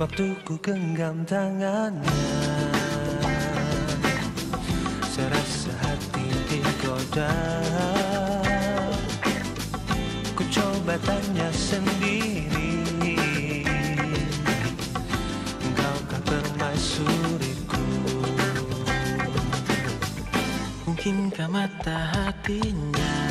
Waktu ku genggam tangannya Serasa hati digoda. Ku coba tanya sendiri Engkaukah permaisuriku Mungkinkah mata hatinya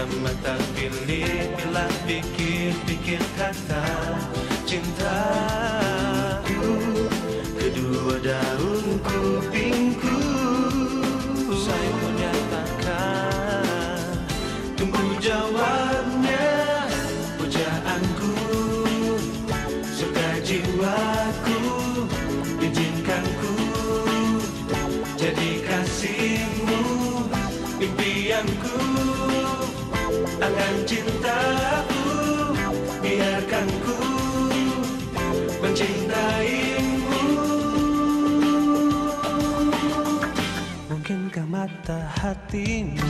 Mata pilih Bila pikir-pikir kata Cintaku Kedua daun kupingku Saya menyatakan Tunggu jawabnya Pujaanku. Suka jiwaku Izinkan ku Jadi kasihmu Impianku Angan cintaku Biarkan ku Mencintaimu. Mungkinkah mata hatinya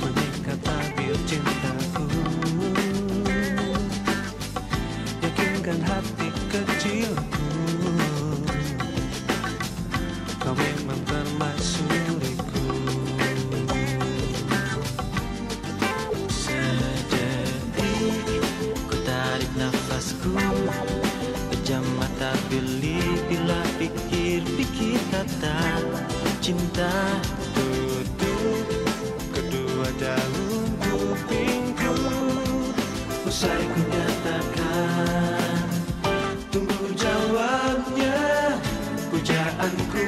Mengikat tabir cintaku? Yakinkan hati kecilku kata Cinta Tutup kedua daun kupingku. Usai ku nyatakan Tunggu jawabnya Pujaanku.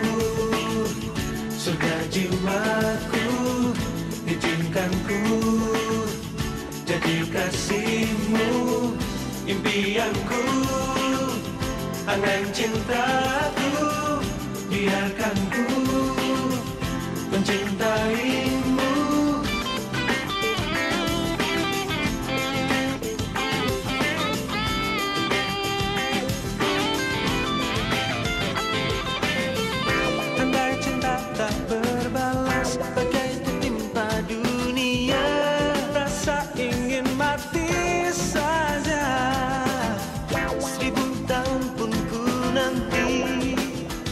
Surga jiwaku Izinkan Jadi kasihmu Impianku. Angan cintaku Biarkan ku Mencintaimu. Andai cinta tak berbalas Bagai tertimpa dunia. Rasa ingin mati saja. Seribu tahun pun ku nanti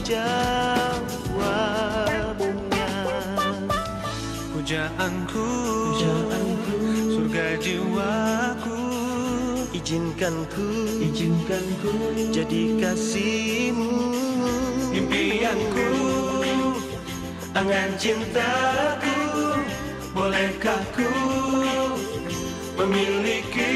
jawabnya Pujaanku. Surga jiwaku Izinkan ku, izinkan ku jadi kasihmu Impianku Angan cintaku Bolehkah ku Memilikimu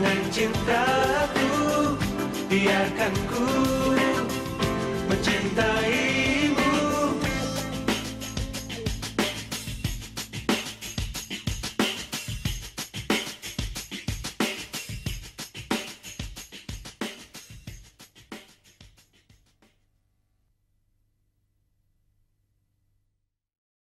Angan cintaku Biarkan ku Mencintai